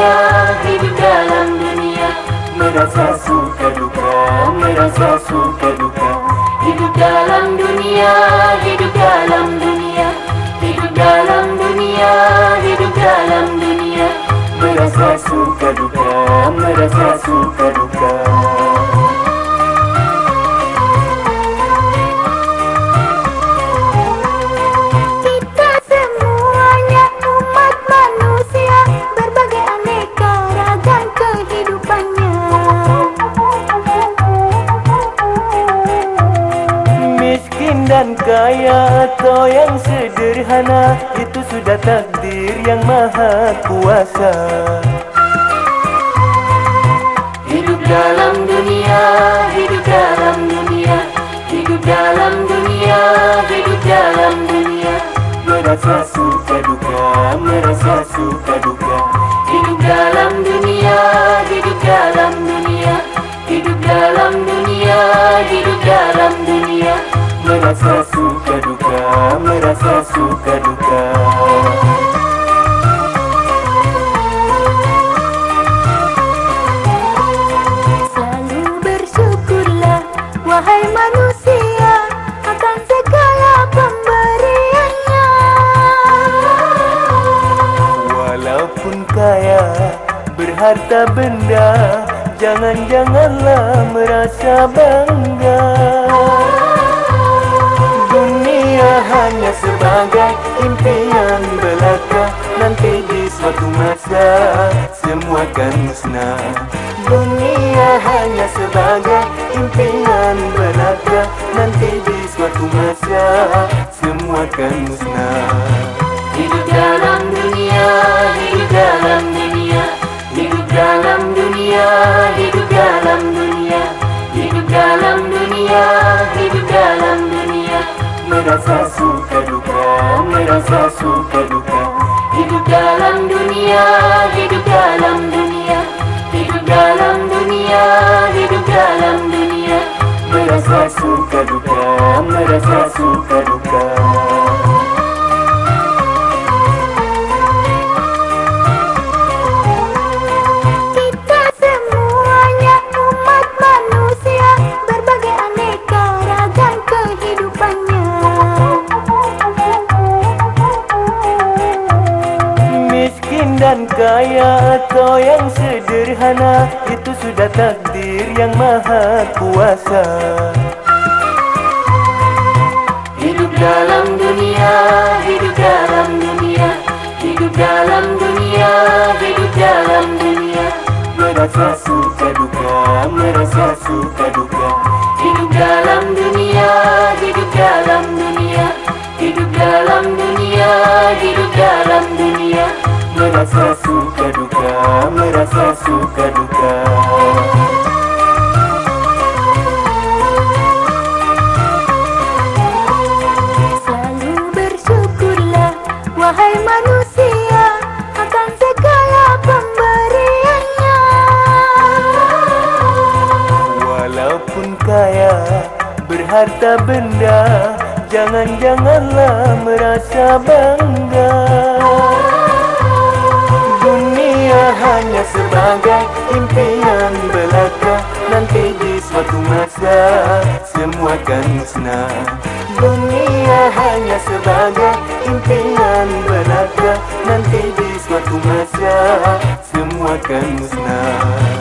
dunia, hidup dalam dunia, merasa suka duka, merasa suka duka, hidup dalam dunia, hidup dalam dunia, hidup dalam dunia, hidup dalam dunia, merasa suka duka, merasa suka Miskin dan kaya atau yang sederhana Itu sudah takdir yang maha kuasa. Hidup dalam dunia, hidup dalam dunia Hidup dalam dunia, hidup dalam dunia. Merasa suka duka, merasa suka Merasa suka duka, merasa suka duka. Selalu bersyukurlah Wahai manusia Akan segala pemberiannya. Walaupun kaya berharta benda Jangan-janganlah merasa bangga sebagai impian belaka Nanti di suatu masa semua akan musnah. Dunia hanya sebagai impian belaka Nanti di suatu masa semua akan musnah. Hidup dalam dunia, hidup dalam dunia. Hidup dalam dunia, hidup dalam dunia. Hidup dalam dunia, hidup dalam dunia. Merasa suka Hidup dalam dunia, hidup dalam dunia. Hidup dalam dunia, hidup dalam dunia. Merasa suka duka, merasa suka duka dan kaya atau yang sederhana Itu sudah takdir yang maha kuasa. Hidup dalam dunia, hidup dalam dunia Hidup dalam dunia, hidup dalam dunia. Merasa suka duka, merasa suka duka. Hidup dalam dunia, hidup dalam dunia Hidup dalam dunia, hidup dalam dunia Merasa suka duka, merasa suka duka. Selalu bersyukurlah Wahai manusia Akan segala pemberiannya. Walaupun kaya berharta benda Jangan-janganlah merasa bangga hanya sebagai impian belaka. Nanti di suatu masa semua akan musnah Dunia hanya sebagai impian belaka. Nanti di suatu masa semua akan musnah